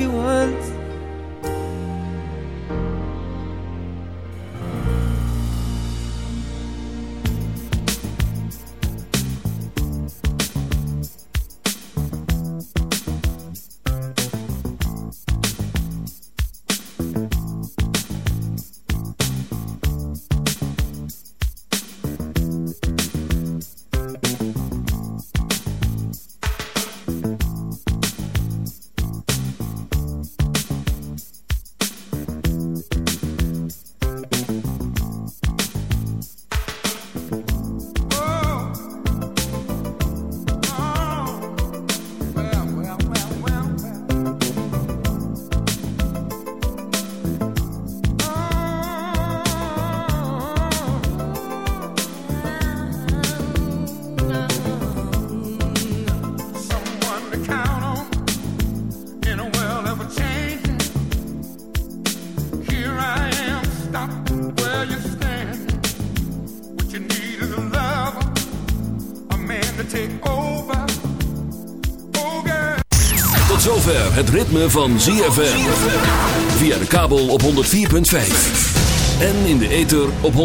you once. Ritme van ZFM. Via de kabel op 104.5. En in de ether op 106.9.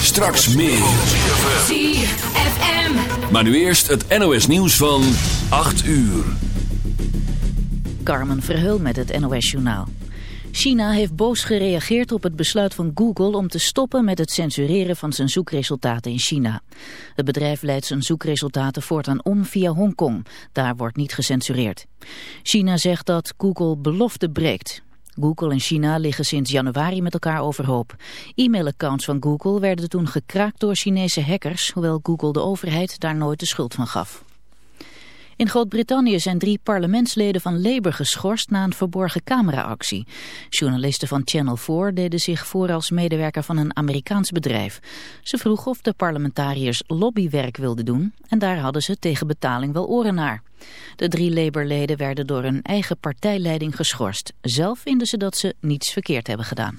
Straks meer. ZFM. Maar nu eerst het NOS nieuws van 8 uur. Carmen Verheul met het NOS-journaal. China heeft boos gereageerd op het besluit van Google om te stoppen met het censureren van zijn zoekresultaten in China. Het bedrijf leidt zijn zoekresultaten voortaan om via Hongkong. Daar wordt niet gecensureerd. China zegt dat Google belofte breekt. Google en China liggen sinds januari met elkaar overhoop. E-mailaccounts van Google werden toen gekraakt door Chinese hackers, hoewel Google de overheid daar nooit de schuld van gaf. In Groot-Brittannië zijn drie parlementsleden van Labour geschorst na een verborgen cameraactie. Journalisten van Channel 4 deden zich voor als medewerker van een Amerikaans bedrijf. Ze vroegen of de parlementariërs lobbywerk wilden doen en daar hadden ze tegen betaling wel oren naar. De drie Labour-leden werden door hun eigen partijleiding geschorst. Zelf vinden ze dat ze niets verkeerd hebben gedaan.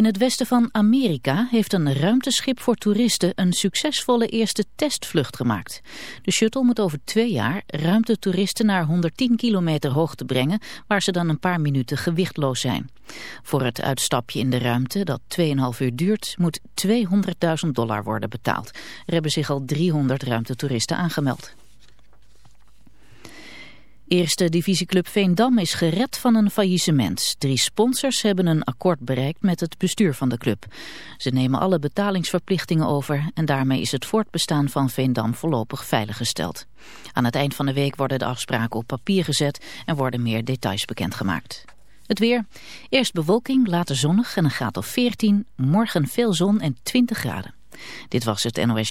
In het westen van Amerika heeft een ruimteschip voor toeristen een succesvolle eerste testvlucht gemaakt. De shuttle moet over twee jaar ruimtetoeristen naar 110 kilometer hoogte brengen, waar ze dan een paar minuten gewichtloos zijn. Voor het uitstapje in de ruimte, dat 2,5 uur duurt, moet 200.000 dollar worden betaald. Er hebben zich al 300 ruimtetoeristen aangemeld. Eerste divisieclub Veendam is gered van een faillissement. Drie sponsors hebben een akkoord bereikt met het bestuur van de club. Ze nemen alle betalingsverplichtingen over en daarmee is het voortbestaan van Veendam voorlopig veiliggesteld. Aan het eind van de week worden de afspraken op papier gezet en worden meer details bekendgemaakt. Het weer. Eerst bewolking, later zonnig en een graad of 14. Morgen veel zon en 20 graden. Dit was het NOS.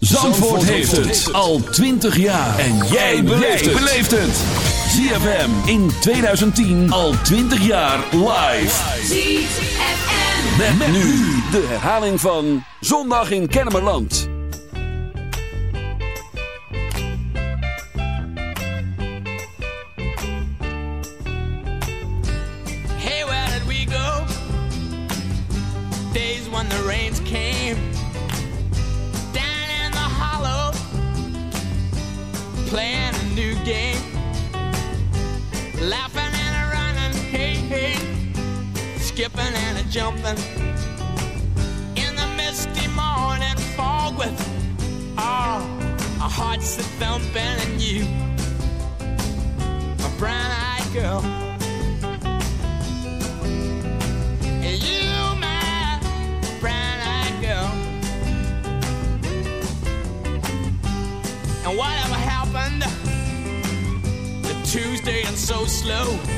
Zandvoort heeft het al 20 jaar. En jij beleeft het. ZFM in 2010 al 20 jaar live. ZFM. Met, nu de herhaling van Zondag in Kennemerland. Hey, where did we go? Days when the rains came jumping in the misty morning fog with all our hearts a thumping and you, a brown-eyed girl. And you, my brown-eyed girl. And whatever happened to Tuesday and so slow?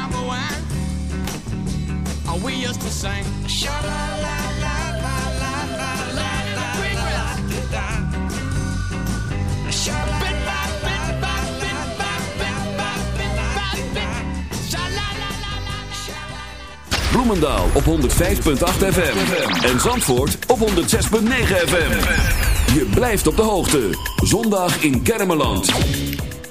we used to sing? Sha la la la la la la la la green grass. Sha la bit by bit by bit by bit by bit by bit. Sha la la la la sha la la. Bloemendaal op 105.8 FM. En Zandvoort op 106.9 FM. Je blijft op de hoogte. Zondag in Kennemerland.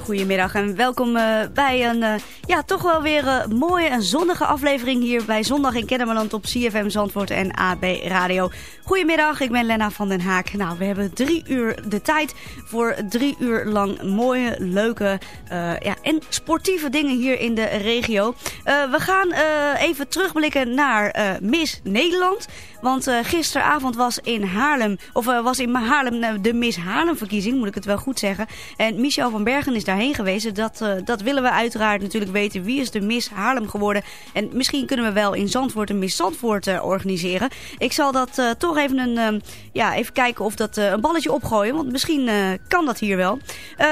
Goedemiddag en welkom eh, bij een eh, ja, toch wel weer eh, mooie en zonnige aflevering hier bij Zondag in Kennemerland op CFM Zandvoort en AB Radio. Goedemiddag, ik ben Lena van den Haak. Nou, we hebben drie uur de tijd voor drie uur lang mooie, leuke eh, ja, en sportieve dingen hier in de regio. Eh, we gaan even terugblikken naar Miss Nederland. Want gisteravond was in Haarlem, of was in Haarlem de Miss Haarlem verkiezing, moet ik het wel goed zeggen. En Michel van Bergen is daarheen geweest. Dat, dat willen we uiteraard natuurlijk weten. Wie is de Miss Haarlem geworden? En misschien kunnen we wel in Zandvoort een Miss Zandvoort eh, organiseren. Ik zal dat eh, toch even, een, ehm, ja, even kijken of dat eh, een balletje opgooien. Want misschien kan dat hier wel.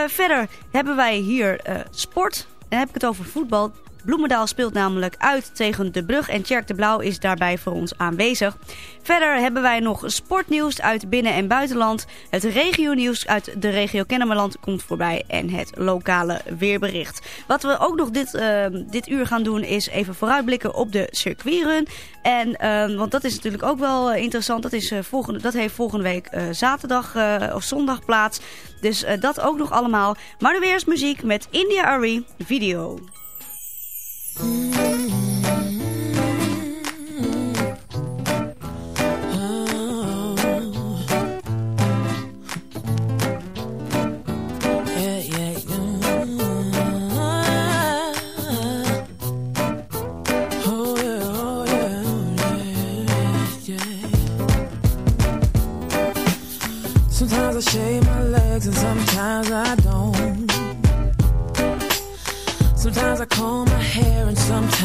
Verder hebben wij hier sport. Dan heb ik het over voetbal. Bloemendaal speelt namelijk uit tegen De Brug en Tjerk de Blauw is daarbij voor ons aanwezig. Verder hebben wij nog sportnieuws uit binnen- en buitenland. Het regionieuws uit de regio Kennemerland komt voorbij en het lokale weerbericht. Wat we ook nog dit, eh, dit uur gaan doen is even vooruitblikken op de circuitrun. En, eh, want dat is natuurlijk ook wel eh, interessant. Dat, is, eh, volgende, dat heeft volgende week eh, zaterdag of zondag plaats. Dus dat ook nog allemaal. Maar nu weer muziek met India Ari Video. Mm-hmm.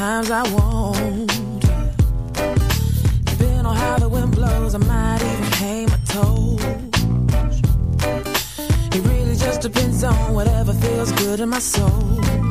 Sometimes I won't. Depending on how the wind blows, I might even paint my toes. It really just depends on whatever feels good in my soul.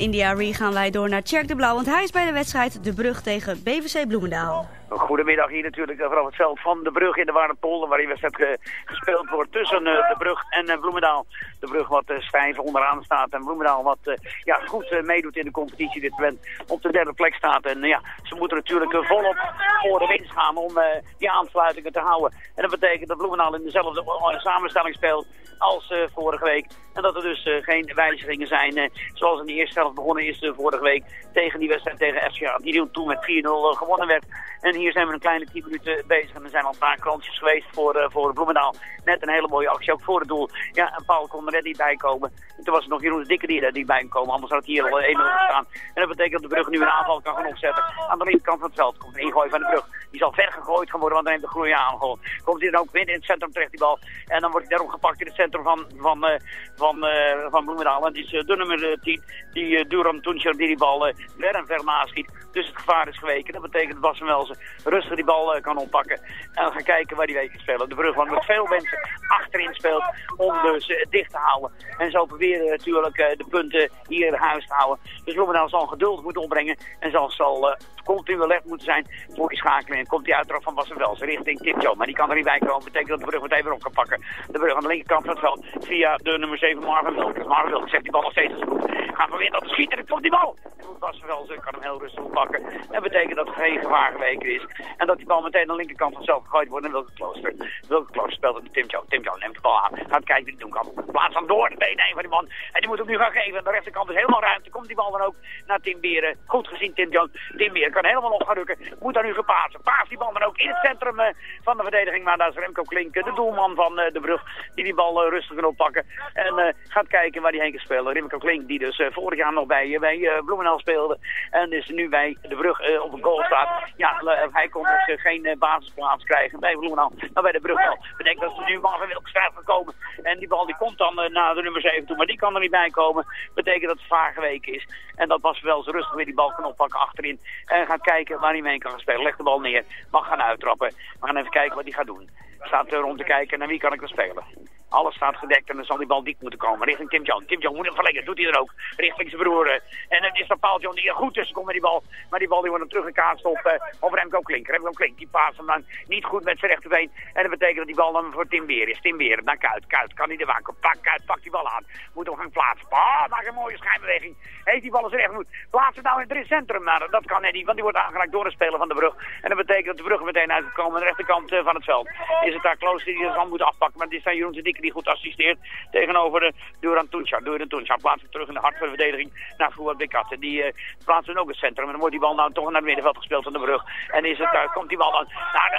India Re gaan wij door naar Tjerk de Blauw, want hij is bij de wedstrijd De Brug tegen BVC Bloemendaal. Goedemiddag hier natuurlijk eh, vanaf het veld van de Brug in de Waardepolder, waar die wedstrijd ge- gespeeld wordt tussen eh, de Brug en eh, Bloemendaal. De Brug wat stijf onderaan staat en Bloemendaal wat ja, goed meedoet in de competitie dit moment op de derde plek staat. En ja, ze moeten natuurlijk volop voor de winst gaan om die aansluitingen te houden. En dat betekent dat Bloemendaal in dezelfde samenstelling speelt als eh, vorige week. En dat er dus eh, geen wijzigingen zijn. eh, zoals in de eerste helft begonnen is vorige week tegen die wedstrijd tegen FCA. Die toen met 4-0 eh, gewonnen werd. En hier zijn we een kleine 10 minuten bezig. En er zijn al een paar kansjes geweest voor, voor Bloemendaal. Net een hele mooie actie ook voor het doel. Ja, en Paul kon er net niet bij komen. En toen was het nog Jeroen de Dikke die er niet bij komen. Anders had het hier al 1-0 gestaan. En dat betekent dat de brug nu een aanval kan gaan opzetten. Aan de linkerkant van het veld komt een ingooi van de brug. Die zal ver gegooid gaan worden, want dan heeft de groei aanval. Komt hij dan ook midden in het centrum terecht die bal. En dan wordt hij daarom gepakt in het centrum van, van, eh, van, eh, van Bloemendaal. En het is eh, de nummer eh, 10, die Duran Tuncher, die die bal ver en ver naschiet. Dus het gevaar is geweken. Dat betekent dat Bas van Welzen rustig die bal kan oppakken. En gaan kijken waar die weet te spelen. De brug waar met veel mensen achterin speelt om dus dicht te houden. En zo proberen natuurlijk de punten hier in huis te houden. Dus Bloemendaal zal geduld moeten opbrengen. En zal, zal continu alert moeten zijn voor die schakeling. Komt die uitdracht van Bas van Welzen richting Tim Joe. Maar die kan er niet bij komen. Betekent dat de brug meteen weer op kan pakken. De brug aan de linkerkant van het via de nummer 7 Marvin Wilkes. Marvin Wilkes zet die bal nog steeds goed. Gaat proberen dat te schieten. En komt die bal. En Bas van Welzen kan hem heel rustig oppakken. Dat betekent dat er geen gevaar geweken is. En dat die bal meteen aan de linkerkant vanzelf gegooid wordt naar Wilke Klooster. Wilke Klooster speelt het Tim Jones. Tim Jones neemt de bal aan. Gaat kijken wie hij doen kan. Plaats hem door de benen van die man. En die moet hem nu gaan geven. Aan de rechterkant is helemaal ruimte. Komt die bal dan ook naar Tim Beren. Goed gezien Tim Jones. Tim Beren kan helemaal op gaan rukken. Moet daar nu gepasen. Paas die bal dan ook in het centrum eh, van de verdediging. Maar daar is Remco Klink, de doelman van eh, de brug. Die die bal eh, rustig kan oppakken. En eh, gaat kijken waar hij heen kan spelen. Remco Klink die dus eh, vorig jaar nog bij, eh, bij Bloemendaal speelde. En dus nu bij de brug op een goal staat. Ja, hij kon dus geen basisplaats krijgen bij Bloemendaal. Maar bij de brug wel. Betekent dat ze nu Marvin Wilkes gaat komen. En die bal die komt dan naar de nummer 7 toe. Maar die kan er niet bij komen. Betekent dat het vaar geweken is. En dat was wel zo rustig weer die bal kan oppakken achterin. En gaat kijken waar hij mee kan spelen. Leg de bal neer. Mag gaan uittrappen. We gaan even kijken wat hij gaat doen. Staat er rond te kijken naar wie kan ik dan spelen. Alles staat gedekt en dan zal die bal diep moeten komen. Richting Tim John. Tim John moet hem verlengen. Doet hij er ook. Richting zijn broer. eh. En het is dan Paul John die er goed tussen komt met die bal. Maar die bal die wordt dan teruggekaatst op, eh, op Remco Klink. Remco Klink die paast hem dan niet goed met zijn rechterbeen. En dat betekent dat die bal dan voor Tim Beer is. Tim Beer naar Kuit. Kuit kan hij de waken. Pak Kuit. Pak die bal aan. Moet hem gaan plaatsen. Ah, maak een mooie schijnbeweging. Heeft die bal eens recht moet. Plaats hem nou in het centrum. Maar dat kan hij niet. Want die wordt aangeraakt door een speler van de brug. En dat betekent dat de brug meteen uitkomen aan de rechterkant eh, van het veld. Is het daar Klooster die de zal moeten afpakken. Maar dit dan Jeroen de die goed assisteert. Tegenover de Duran Tuncha. Duran Tuncha plaatst hem terug in de hart van de verdediging naar Fouad. En die eh, plaatst hem ook het centrum. En dan wordt die bal nou toch naar het middenveld gespeeld van de brug. En is het, daar komt die bal dan.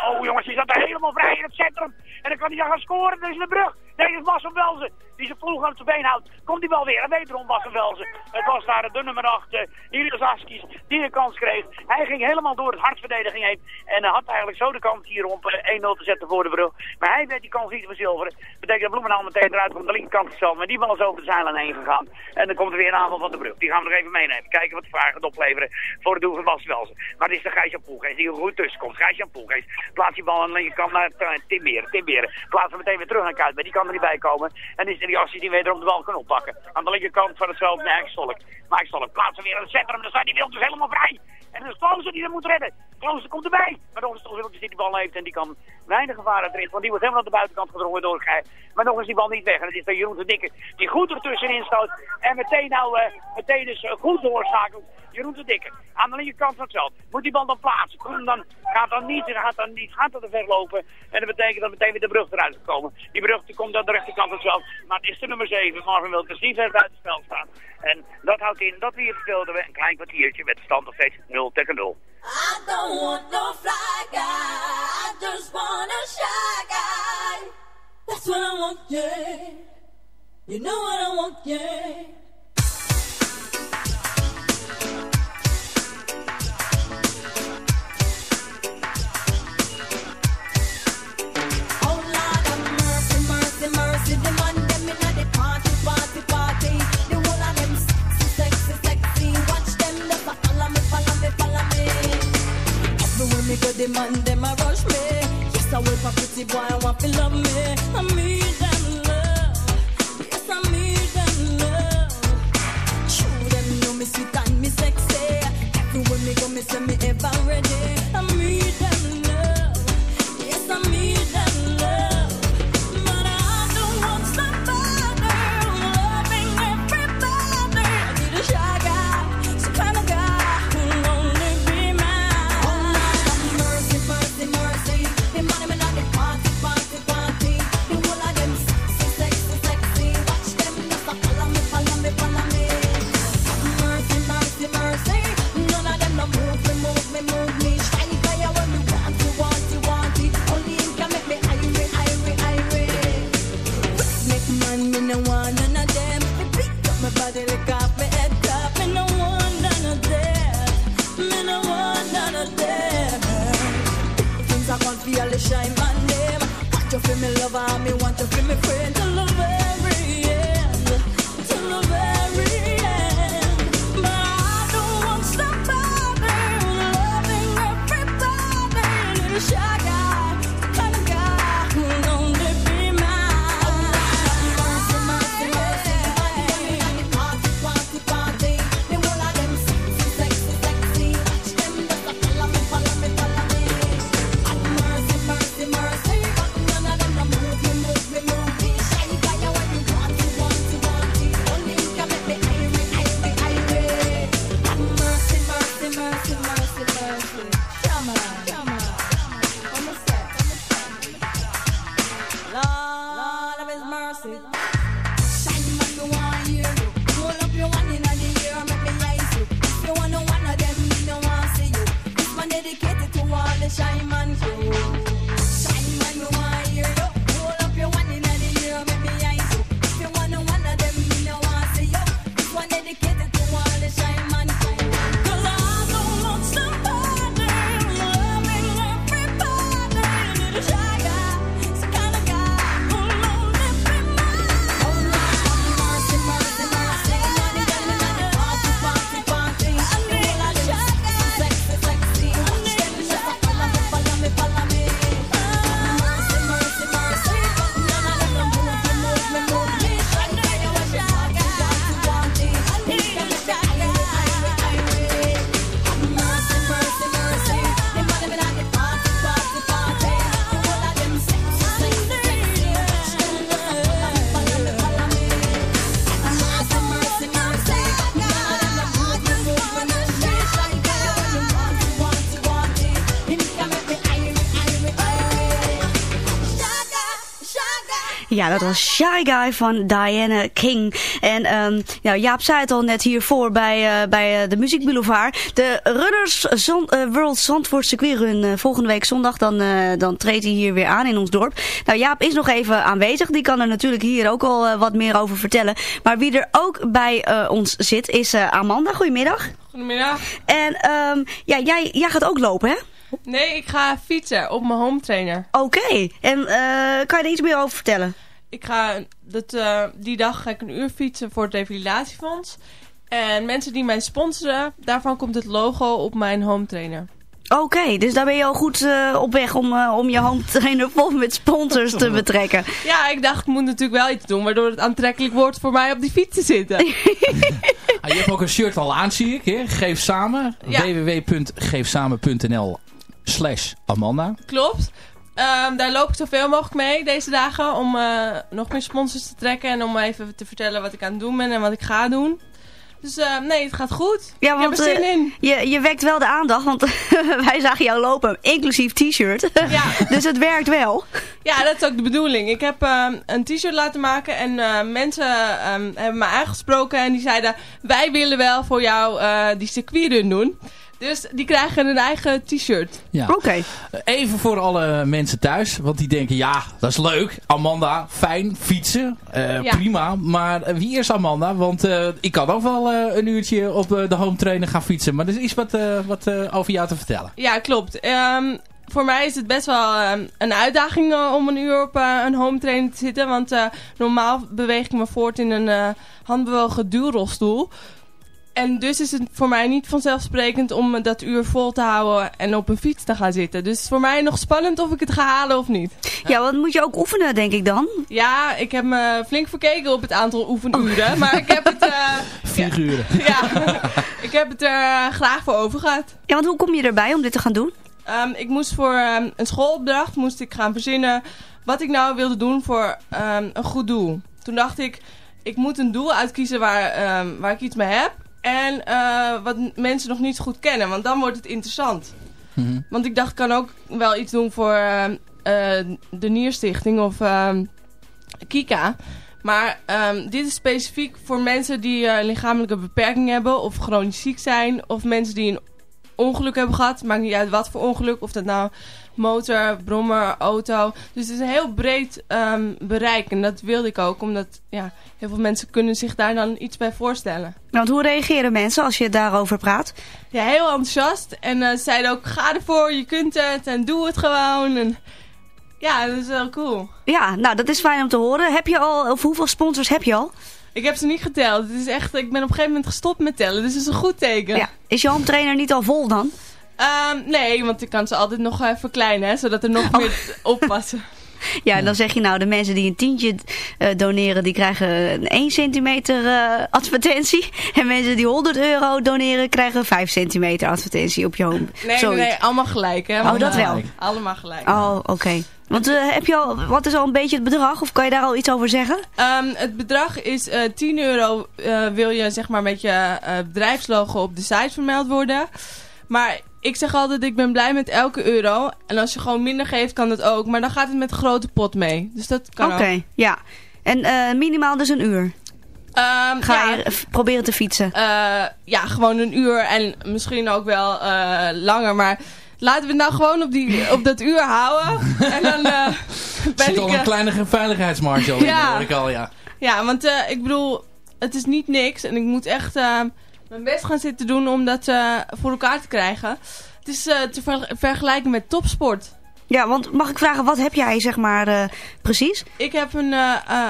Oh jongens, die zat daar helemaal vrij in het centrum. En dan kan hij dan gaan scoren. Is de brug. Nee, is Marcel Welzen. Die zijn voel aan zijn been houdt. Komt die bal weer. En wederom Marcel Welzen. Het was daar de nummer 8, uh, Askies, die de kans kreeg. Hij ging helemaal door het hartverdediging heen. En had eigenlijk zo de kans hier om eh, 1-0 te zetten voor de brug. Maar hij werd die kans niet verzilveren. Betekent dat Bloemendaal meteen eruit komt. De linkerkant zelf. Maar die bal is over de zijlijn heen gegaan. En dan komt er weer een aanval van de brug. Die gaan we nog even meenemen. Kijken wat de vragen gaat opleveren voor het doel van Bas Welzen. Maar het is de Gijs-Jan Poelgeest die er goed tussen komt. Gijs-Jan Poelgeest plaatst die bal aan de linkerkant naar uh, Tim Beren. Tim hem meteen weer terug naar Kuit. Maar die er niet bij komen. En is die actie die wederom de bal kan oppakken. Aan de linkerkant van het veld Mike Stolk. Mike Stolk plaatst hem weer in het centrum. Dan staat die Wilders helemaal vrij. En dan is Klooster die er moet redden. Klooster komt erbij. Maar nog eens toch Wilders die die bal heeft. En die kan weinig gevaar erin. Want die wordt helemaal aan de buitenkant gedrongen door Gij. Maar nog eens die bal niet weg. En het is dan Jeroen de Dikke die goed ertussenin stoot. En meteen nou uh, meteen dus goed doorschakelt. Jeroen de Dikke aan de linkerkant van het veld. Moet die bal dan plaatsen. Dan gaat dan niet, gaat dan niet, gaat dan te ver lopen. En dat betekent dat meteen weer de brug eruit komt. Die brug komt aan de rechterkant van het veld. Maar het is de nummer 7, Marvin Wilkes, die ver buiten het spel staat. En dat houdt in dat we hier speelden we een klein kwartiertje met de stand nog steeds 0 tegen 0. I don't want no fly guy. I just want a shy guy. That's what I want, yeah. You know what I want, yeah. Me sexy. Everywhere me go, me me dat was Shy Guy van Diana King. En ehm, nou, Jaap zei het al net hiervoor bij, eh, bij eh, de Muziek Boulevard. De Runners eh, World Zandvoort Circuit Run volgende week zondag. Dan, dan treedt hij hier weer aan in ons dorp. Nou, Jaap is nog even aanwezig. Die kan er natuurlijk hier ook al wat meer over vertellen. Maar wie er ook bij ons zit is Amanda. Goedemiddag. Goedemiddag. En ehm, ja, jij, jij gaat ook lopen, hè? Nee, ik ga fietsen op mijn home trainer. Oké. En kan je er iets meer over vertellen? Ik ga dat, eh, die dag ga ik een uur fietsen voor het Revalidatiefonds. En mensen die mij sponsoren, daarvan komt het logo op mijn home trainer. Oké, dus daar ben je al goed eh, op weg om, eh, om je home trainer vol met sponsors te betrekken. Ja, ik dacht ik moet natuurlijk wel iets doen waardoor het aantrekkelijk wordt voor mij op die fiets te zitten. Ah, je hebt ook een shirt al aan, zie ik. Hè? Geef samen. Ja. www.geefsamen.nl slash Amanda. Klopt. Ehm, daar loop ik zoveel mogelijk mee deze dagen om eh, nog meer sponsors te trekken en om even te vertellen wat ik aan het doen ben en wat ik ga doen. Dus eh, nee, het gaat goed. Ja, ik heb want er zin eh, in. Je, je wekt wel de aandacht, want wij zagen jou lopen, inclusief t-shirt. Ja. dus het werkt wel. Ja, dat is ook de bedoeling. Ik heb ehm, een t-shirt laten maken en eh, mensen ehm, hebben me aangesproken en die zeiden... wij willen wel voor jou die circuitrun doen. Dus die krijgen een eigen t-shirt. Ja. Oké. Even voor alle mensen thuis. Want die denken, ja, dat is leuk. Amanda, fijn, fietsen. eh, Ja. Prima. Maar eh, wie is Amanda? Want eh, ik kan ook wel eh, een uurtje op eh, de home trainer gaan fietsen. Maar er is iets wat, eh, wat eh, over jou te vertellen. Ja, klopt. Ehm, voor mij is het best wel ehm, een uitdaging om een uur op een home trainer te zitten. Want eh, normaal beweeg ik me voort in een eh, handbewogen duurrolstoel. En dus is het voor mij niet vanzelfsprekend om dat uur vol te houden en op een fiets te gaan zitten. Dus het is voor mij nog spannend of ik het ga halen of niet. Ja, want moet je ook oefenen, denk ik dan. Ja, ik heb me flink verkeken op het aantal oefenuren. Maar ik heb het, eh, Vier uren. ja, ik heb het er eh, graag voor over gehad. Ja, want hoe kom je erbij om dit te gaan doen? Ehm, ik moest voor ehm, een schoolopdracht moest ik gaan verzinnen wat ik nou wilde doen voor ehm, een goed doel. Toen dacht ik, ik moet een doel uitkiezen waar, ehm, waar ik iets mee heb. En eh, wat mensen nog niet goed kennen, want dan wordt het interessant. Mhm. Want ik dacht, ik kan ook wel iets doen voor ehm, eh, de Nierstichting of ehm, Kika. Maar ehm, dit is specifiek voor mensen die eh, een lichamelijke beperking hebben of chronisch ziek zijn. Of mensen die een ongeluk hebben gehad. Maakt niet uit wat voor ongeluk. Of dat nou motor, brommer, auto. Dus het is een heel breed ehm, bereik. En dat wilde ik ook. Omdat ja, heel veel mensen kunnen zich daar dan iets bij voorstellen. Want hoe reageren mensen als je daarover praat? Ja, heel enthousiast. En ze zeiden ook, ga ervoor, je kunt het. En doe het gewoon. En ja, dat is wel cool. Ja, nou dat is fijn om te horen. Heb je al, of hoeveel sponsors heb je al? Ik heb ze niet geteld. Het is echt, ik ben op een gegeven moment gestopt met tellen. Dus het is een goed teken. Ja. Is je home trainer niet al vol dan? Ehm, nee, want ik kan ze altijd nog eh, verkleinen, hè, zodat er nog meer oppassen. Ja, dan zeg je nou, de mensen die een tientje eh, doneren, die krijgen een 1 centimeter eh, advertentie. En mensen die 100 euro doneren, krijgen 5 centimeter advertentie op je home. Nee, nee, Zoiets. nee, allemaal gelijk, hè. Oh, dat wel. Allemaal gelijk. Oh, oké. Want eh, heb je al, wat is al een beetje het bedrag? Of kan je daar al iets over zeggen? Ehm, het bedrag is eh 10 euro. eh, wil je zeg maar met je eh, bedrijfslogo op de site vermeld worden. Maar ik zeg altijd, ik ben blij met elke euro. En als je gewoon minder geeft, kan dat ook. Maar dan gaat het met een grote pot mee. Dus dat kan Oké, ook. ja. En eh, minimaal dus een uur. Ehm, Ga ja, je proberen te fietsen. eh, ja, gewoon een uur en misschien ook wel eh, langer. Maar laten we het nou gewoon op, die, op dat uur houden. en dan eh, Er ben zit ik... al een kleine veiligheidsmarge al in, Ja. hoor ik al, ja. Ja, want eh, ik bedoel, het is niet niks. En ik moet echt eh, mijn best gaan zitten doen om dat eh, voor elkaar te krijgen. Het is eh, te ver- vergelijken met topsport. Ja, want mag ik vragen, wat heb jij zeg maar eh, precies? Ik heb een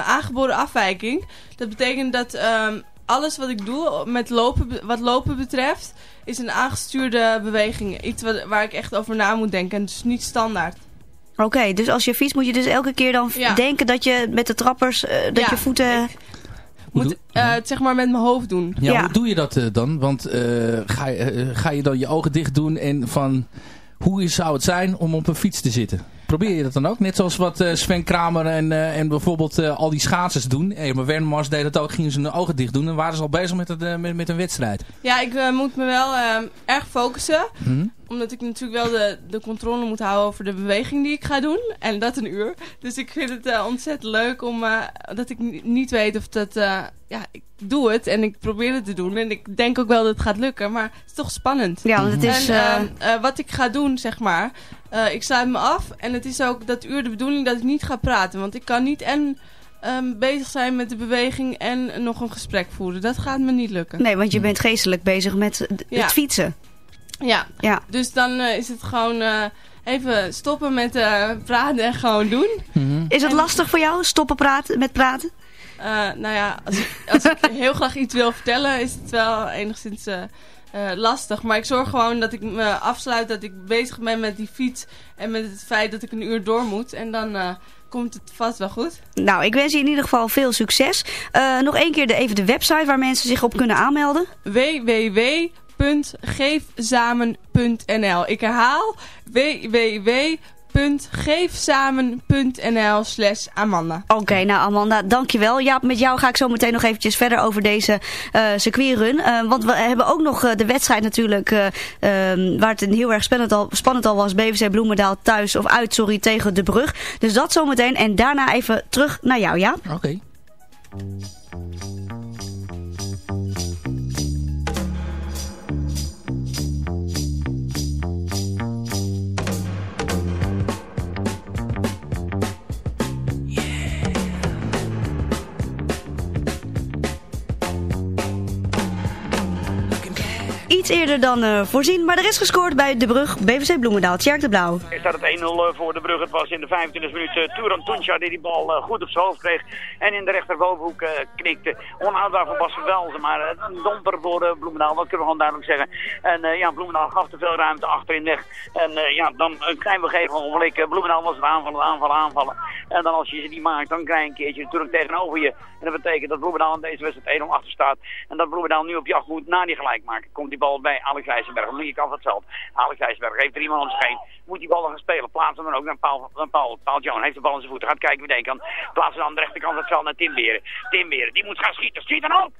aangeboren afwijking. Dat betekent dat ehm, alles wat ik doe met lopen, wat lopen betreft, is een aangestuurde beweging. Iets wat, waar ik echt over na moet denken. En dus niet standaard. Oké, dus als je fietst moet je dus elke keer dan Ja. denken dat je met de trappers, dat Ja, je voeten... Hoe Moet doe- eh, het zeg maar met mijn hoofd doen. Ja, Ja. hoe doe je dat eh, dan? Want eh, ga, je, ga je dan je ogen dicht doen en van hoe is- zou het zijn om op een fiets te zitten? Probeer je dat dan ook? Net zoals wat eh, Sven Kramer en, eh, en bijvoorbeeld eh, al die schaatsers doen. Emma Wernemars deed dat ook, gingen ze hun ogen dicht doen en waren ze al bezig met, het, met, met een wedstrijd. Ja, ik moet me wel erg focussen. Mhm. Omdat ik natuurlijk wel de, de controle moet houden over de beweging die ik ga doen. En dat een uur. Dus ik vind het ontzettend leuk om eh, dat ik ni- niet weet of dat... eh, ja, ik doe het en ik probeer het te doen. En ik denk ook wel dat het gaat lukken. Maar het is toch spannend. Ja, want het is, En, eh, eh, eh, wat ik ga doen, zeg maar... eh, ik sluit me af. En het is ook dat uur de bedoeling dat ik niet ga praten. Want ik kan niet en... ehm, bezig zijn met de beweging en nog een gesprek voeren. Dat gaat me niet lukken. Nee, want je bent geestelijk bezig met Ja. het fietsen. Ja, Ja. dus dan eh, is het gewoon eh, even stoppen met eh, praten en gewoon doen. Is het lastig voor jou, stoppen praten, met praten? Eh, nou ja, als ik, als ik heel graag iets wil vertellen, is het wel enigszins eh, lastig. Maar ik zorg gewoon dat ik me afsluit, dat ik bezig ben met die fiets en met het feit dat ik een uur door moet. En dan eh, komt het vast wel goed. Nou, ik wens je in ieder geval veel succes. Eh, nog één keer de, even de website waar mensen zich op kunnen aanmelden. www.geefsamen.nl Ik herhaal www.geefsamen.nl slash Amanda. Oké, nou Amanda, dankjewel. Ja, met jou ga ik zo meteen nog eventjes verder over deze eh circuitrun. Eh, want we hebben ook nog eh, de wedstrijd natuurlijk, eh, ehm, waar het een heel erg spannend al, spannend al was. BVC Bloemendaal thuis, of uit, sorry, tegen De Brug. Dus dat zometeen. En daarna even terug naar jou, ja? Oké. Iets eerder dan eh, voorzien, maar er is gescoord bij De Brug, BVC Bloemendaal. Tjerk de Blauw. Is staat het 1-0 voor de brug. Het was in de 25e minuut uh, Turan Tunca die die bal eh, goed op zijn hoofd kreeg. En in de rechterbovenhoek eh, knikte. Onhoudbaar van Bas. Maar eh, een domper voor eh, Bloemendaal. Dat kunnen we gewoon duidelijk zeggen. En eh, ja, Bloemendaal gaf te veel ruimte achterin weg. En eh, ja, dan een klein begeven ogenblik. eh, Bloemendaal was het aanvallen, aanvallen, aanvallen. En dan als je ze niet maakt, dan krijg je een keertje natuurlijk tegenover je. En dat betekent dat Bloemendaal in deze wedstrijd 1-0 achter staat. En dat Bloemendaal nu op jacht moet na die gelijk maken. Komt die bal bij Alex IJsselberg. Aan de linkerkant van het veld. Alex IJsselberg heeft er iemand om zich. Moet die bal gaan spelen. Plaats hem dan ook naar Paul, naar Paul, Paul Joan. Heeft de bal in zijn voeten. Gaat kijken wie denkt kan. Plaatsen dan aan de rechterkant van het veld naar Tim Beren. Tim Beren, die moet gaan schieten. Schiet dan ook!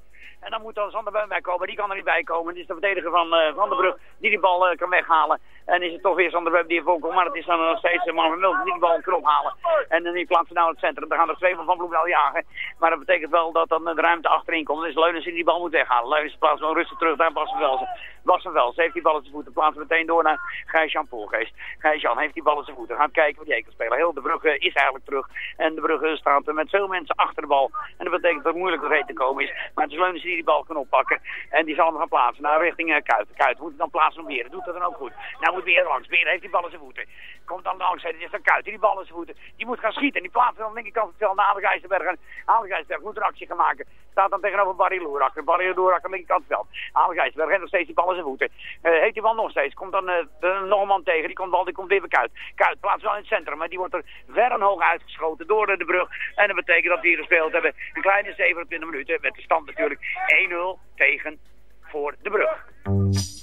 En dan moet dan Sander Beun bij komen. Die kan er niet bij komen. Het is de verdediger van, eh, van de brug die die bal eh, kan weghalen. En is het toch weer Sander Beun die er voorkomt. Maar het is dan nog steeds uh, Marvin Milton die die bal kan ophalen. En dan die plaatsen nou in het centrum. Dan gaan er twee van Van Bloemendaal jagen. Maar dat betekent wel dat dan de ruimte achterin komt. Dus Leunens die die bal moet weghalen. Leunens plaatst wel rustig terug naar Bas van Velsen. Bas van Velsen heeft die bal in zijn voeten. Plaatsen meteen door naar Gijs-Jan Poelgeest. Gijs-Jan heeft die bal in zijn voeten. Gaat kijken wat hij kan spelen. Heel de brug eh, is eigenlijk terug. En de brug eh, staat met veel mensen achter de bal. En dat betekent dat het moeilijk doorheen te komen is. Maar het is Leunens die die bal kan oppakken. En die zal hem gaan plaatsen naar richting uh, Kuit. Kuit moet dan plaatsen op Beren. Doet dat dan ook goed. Nou moet Beren langs. Beren heeft die bal in zijn voeten. Komt dan langs. Het is dan Kuit die bal in zijn voeten. Die moet gaan schieten. En die plaatsen dan de linkerkant het veld naar Alex IJsselberg. En IJsselberg moet een actie gaan maken. Staat dan tegenover Barry Loerakker. Barry Loerakker de linkerkant het veld. IJsselberg heeft nog steeds die bal in zijn voeten. Uh, heeft die bal nog steeds. Komt dan uh, nog een man tegen. Die komt, bal, die komt weer bij Kuit. Kuit plaatst wel in het centrum. Maar die wordt er ver en hoog uitgeschoten door de brug. En dat betekent dat we hier gespeeld hebben. Een kleine 27 minuten. Met de stand natuurlijk 1-0 tegen voor de brug.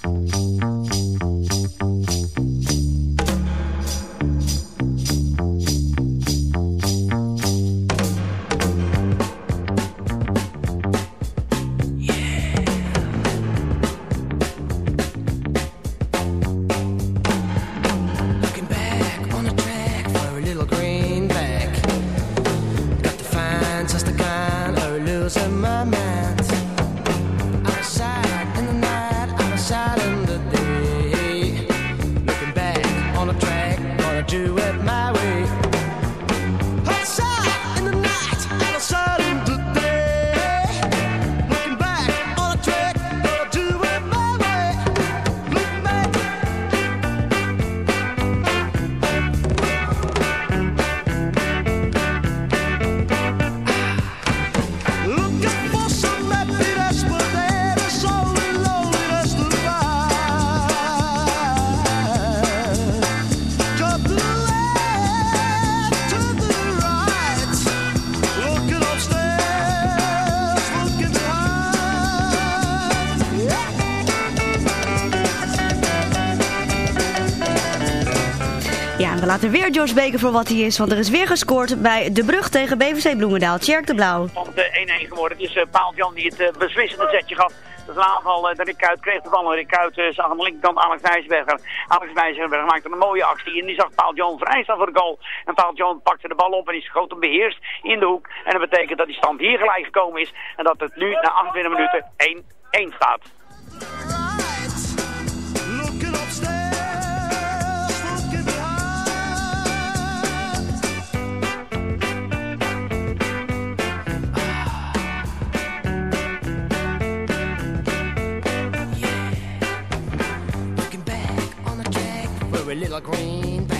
Laten weer George Baker voor wat hij is, want er is weer gescoord bij De Brug tegen BVC Bloemendaal. Tjerk de Blauw. De 1-1 geworden. Het is uh, Paal Jan die het uh, beslissende zetje gaf. Dat is aanval. Kuit kreeg de bal. Rick Kuit zag aan de linkerkant Alex Wijsberger. Alex Wijsberger maakte een mooie actie. En die zag Paul John vrij staan voor de goal. En Paul John pakte de bal op en die schoot hem beheerst in de hoek. En dat betekent dat die stand hier gelijk gekomen is. En dat het nu na 28 minuten 1-1 staat. Little greenback. Got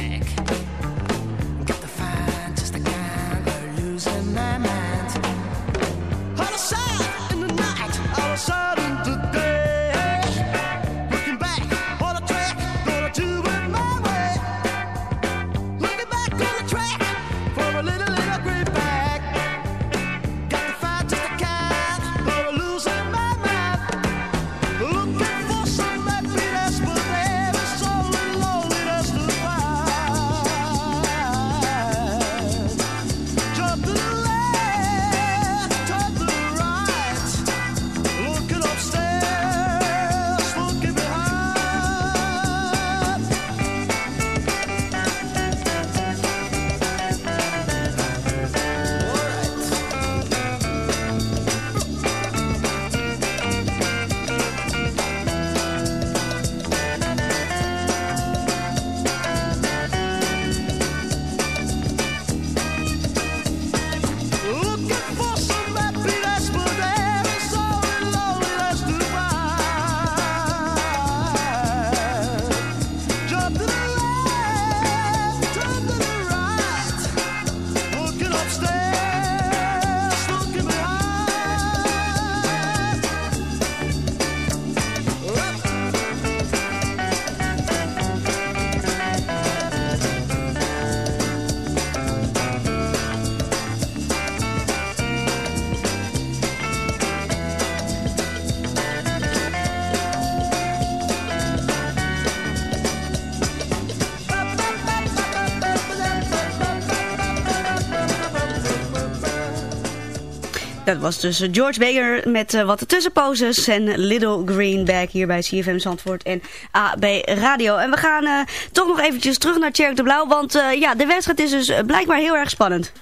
Dat was dus George Baker met eh, wat tussenposes en Little Greenback hier bij CFM Zandvoort en AB Radio. En we gaan eh, toch nog eventjes terug naar Tjerk de Blauw, want eh, ja, de wedstrijd is dus eh, blijkbaar heel erg spannend.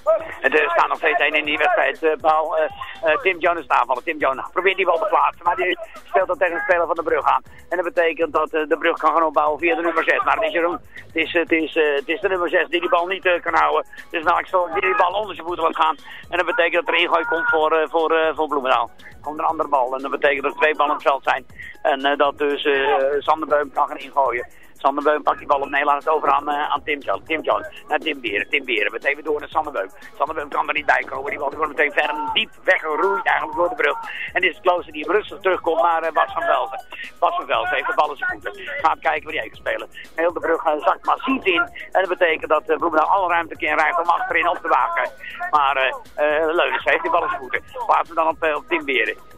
Het uh, staat nog steeds 1 in die wedstrijd. Uh, Tim Jones aanvallen. Tim Jones probeert die bal te plaatsen, maar die speelt dat tegen de speler van de brug aan. En dat betekent dat de brug kan gaan opbouwen via de nummer 6. Maar het is, Jeroen, het is, het is, het is de nummer 6 die die bal niet kan houden. Dus nou, ik zal die, die bal onder zijn voeten laat gaan. En dat betekent dat er ingooi komt voor, voor, voor Bloemendaal. Komt een andere bal. En dat betekent dat er twee ballen op het veld zijn. En dat dus Sander Beum kan gaan ingooien. Sander Beum pakt die bal op Nederland over aan, uh, aan Tim Jones. Tim Jones naar Tim Beren. Tim Beren meteen door naar Sander Beum. Kan er niet bij komen. Die die wordt meteen ver en diep weggeroeid eigenlijk door de brug. En dit is Klooster die rustig terugkomt naar uh, Bas van Velzen. Bas van Velzen heeft de bal in zijn voeten. Gaat kijken waar hij even spelen. Heel de brug uh, zakt massief in. En dat betekent dat uh, Bloemendaal alle ruimte krijgt om achterin op te waken. Maar Leunens heeft die bal in zijn voeten. Laten we dan op, op Tim Beren.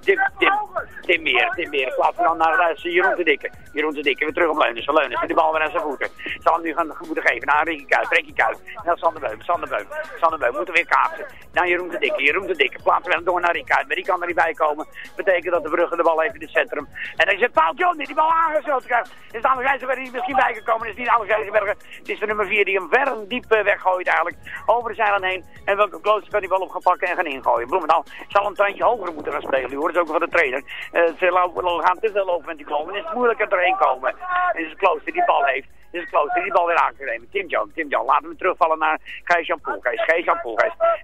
Tim, Tim, Tim Meer, Tim Meer. Plaatsen dan naar uh, Jeroen de Dikke. Jeroen de Dikke weer terug op Leunens. Leunens met de bal weer aan zijn voeten. Zal hem nu gaan moeten geven naar Ricky Kuit. Ricky Kuit. Naar Sander Beum. Sander Beum. Sander Beum. Moeten weer kaatsen. Naar Jeroen de Dikke. Jeroen de Dikke. Plaatsen weer door naar Ricky Kuit. Maar die kan er niet bij komen. Betekent dat de Brugge de bal heeft in het centrum. En dan is het Paul John die die bal aangesloten krijgt. Is de Alex IJzerberger die misschien bijgekomen is. Niet Alex IJzerberger. Het is de nummer 4 die hem ver en diep uh, weggooit eigenlijk. Over de zijlijn heen. En welke klooster kan die bal op gaan pakken en gaan ingooien. Bloemendaal zal een tandje hoger moeten spelen. Die hoort het ook van de trainer. Uh, ze gaan te veel lopen met die kloon. En is het moeilijker erheen komen. En is het klooster die bal heeft. Is het klooster die bal weer aan kan nemen. Tim John, Tim John. Laten we terugvallen naar Gijs-Jan Poelgeest. Gijs-Jan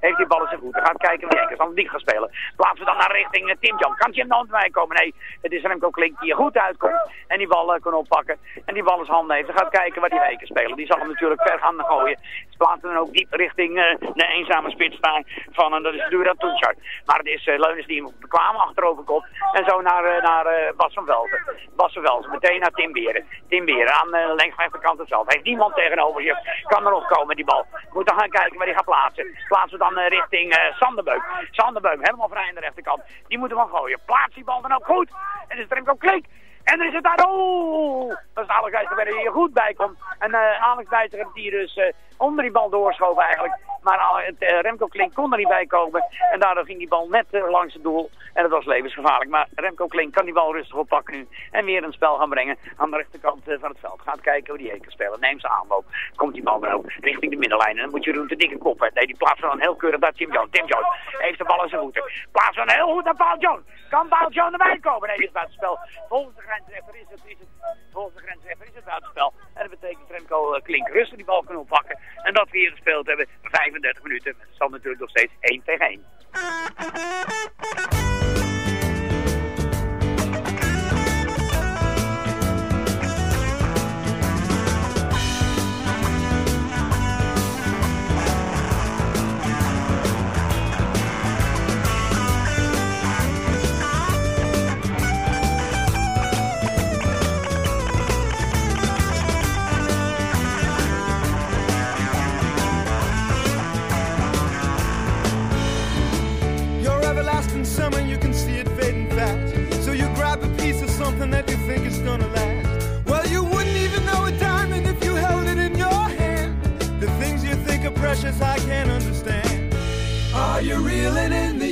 heeft die bal in zijn voeten. Gaat kijken wie zal hem niet gaan spelen. Plaatsen we dan naar richting uh, Tim John. Kan hem dan bij komen? Nee, het is Remco Klink die er goed uitkomt. En die bal uh, kan oppakken. En die bal zijn handen heeft. Gaat kijken waar die weken spelen. Die zal hem natuurlijk ver gaan gooien. Ze plaatsen dan ook diep richting de eenzame spits staan van, en dat is Duran Toenchart. Maar het is Leunens die hem bekwaam achterover komt. En zo naar, naar Bas van Velzen. Bas van Velzen, meteen naar Tim Beren. Tim Beren aan de rechterkant zelf. Heeft niemand tegenover je. Kan erop komen die bal. Moet dan gaan kijken waar hij gaat plaatsen. Plaatsen we dan uh, richting uh, Sanderbeuk. Sanderbeuk helemaal vrij aan de rechterkant. Die moeten we gooien. Plaats die bal dan ook goed. En is er ook klik. En er is het daar. Oh! Dat is Alex Bijzer die hier goed bij komt. En eh Alex Bijzer die dus eh, onder die bal doorschoven eigenlijk. Maar het, eh, Remco Klink kon er niet bij komen. En daardoor ging die bal net eh, langs het doel. En dat was levensgevaarlijk. Maar Remco Klink kan die bal rustig oppakken nu. En weer een spel gaan brengen aan de rechterkant eh, van het veld. Gaat kijken hoe die heen kan spelen. Neemt zijn aanloop. Komt die bal dan ook richting de middenlijn. En dan moet Jeroen de dikke kop. Nee, die plaatst dan heel keurig naar Tim Jones. Tim Jones heeft de bal in zijn voeten. Plaatst dan heel goed naar Paul Jones. Kan Paul Jones erbij komen? Nee, dit is buitenspel. Volgens de grensrechter is het, is het, volgens de grensrechter is het buitenspel. En dat betekent Remco eh, Klink rustig die bal kunnen oppakken. En dat we hier gespeeld hebben 35 minuten. Het zal natuurlijk nog steeds 1 tegen 1. Are you reeling in the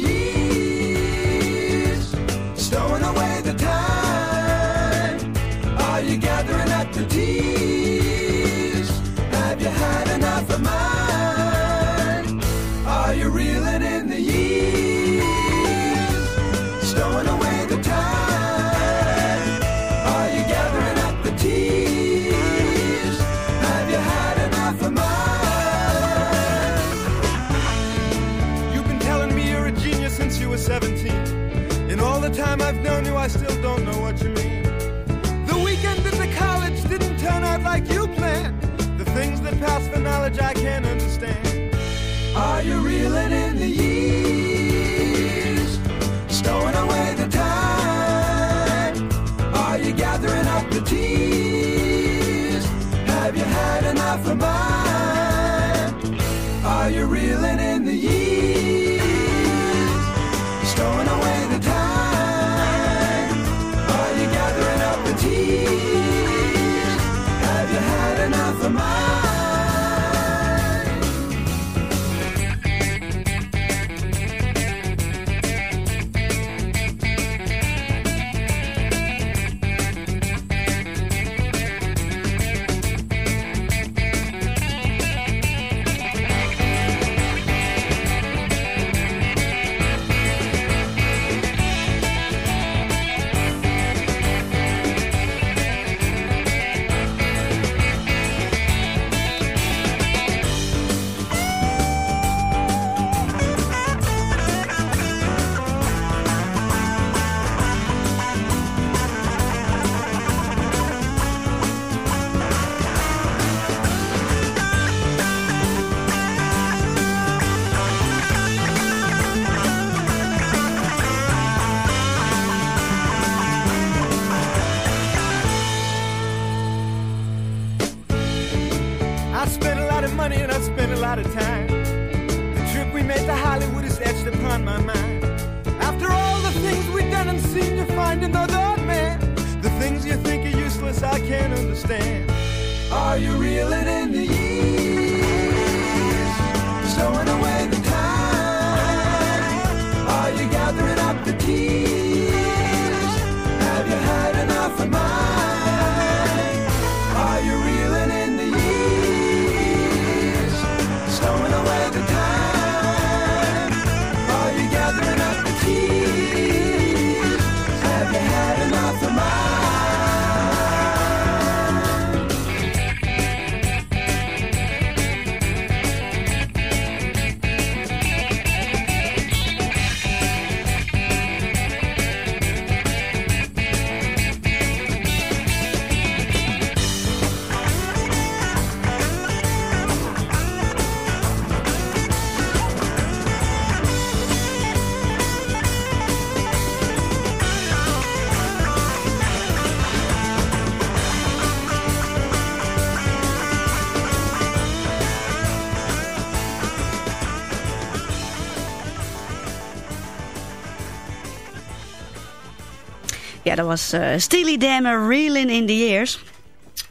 you're dat was eh Steely Dan met Reeling in the Years.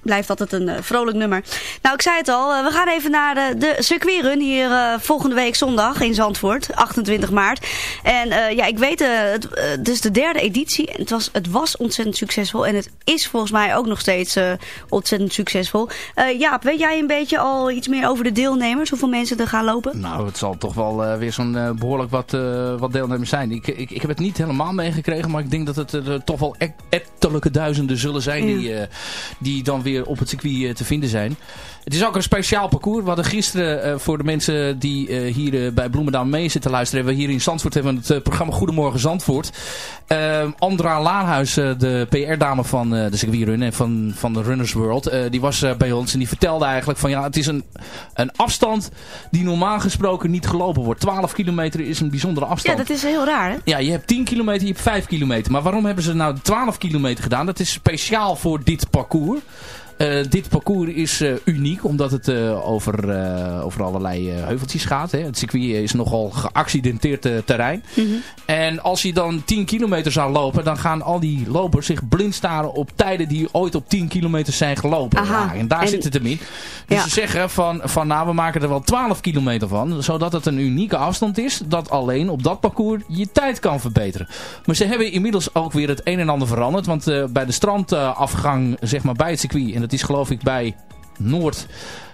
Blijft altijd een eh, vrolijk nummer. Nou, ik zei het al. eh, we gaan even naar de, de circuitrun hier eh, volgende week zondag in Zandvoort. 28 maart. En eh, ja, ik weet, eh, het, eh, het is de derde editie. En het was, het was ontzettend succesvol. En het is volgens mij ook nog steeds eh, ontzettend succesvol. Eh Jaap, weet jij een beetje al iets meer over de deelnemers? Hoeveel mensen er gaan lopen? Nou, het zal toch wel eh, weer zo'n eh, behoorlijk wat, eh, wat deelnemers zijn. Ik, ik, ik heb het niet helemaal meegekregen, maar ik denk dat het er eh, toch wel e- ettelijke duizenden zullen zijn die, eh, die dan weer op het circuit eh, te vinden zijn. Het is ook een speciaal parcours. We hadden gisteren eh, voor de mensen die eh, hier eh, bij Bloemendaal mee zitten luisteren. Hebben we hier in Zandvoort hebben het programma Goedemorgen Zandvoort. Andra Laarhuis, eh, de PR-dame van de circuitrun en van, van de Runners World. die was bij ons en die vertelde eigenlijk van ja, het is een, een afstand die normaal gesproken niet gelopen wordt. 12 kilometer is een bijzondere Ja, afstand. dat is heel raar, hè? Ja, je hebt 10 kilometer, je hebt 5 kilometer. Maar waarom hebben ze nou 12 kilometer gedaan? Dat is speciaal voor dit parcours. Eh, dit parcours is eh, uniek omdat het eh, over, over allerlei heuveltjes gaat. Hè. Het circuit is nogal geaccidenteerd terrein. En als je dan 10 kilometer zou lopen, dan gaan al die lopers zich blind staren op tijden die ooit op 10 kilometer zijn gelopen. Ja, en daar En- zit het hem in. Dus Ja. ze zeggen van, van nou, we maken er wel 12 kilometer van. Zodat het een unieke afstand is. Dat alleen op dat parcours je tijd kan verbeteren. Maar ze hebben inmiddels ook weer het een en ander veranderd. Want bij de strandafgang, zeg maar bij het circuit. En dat is geloof ik bij Noord...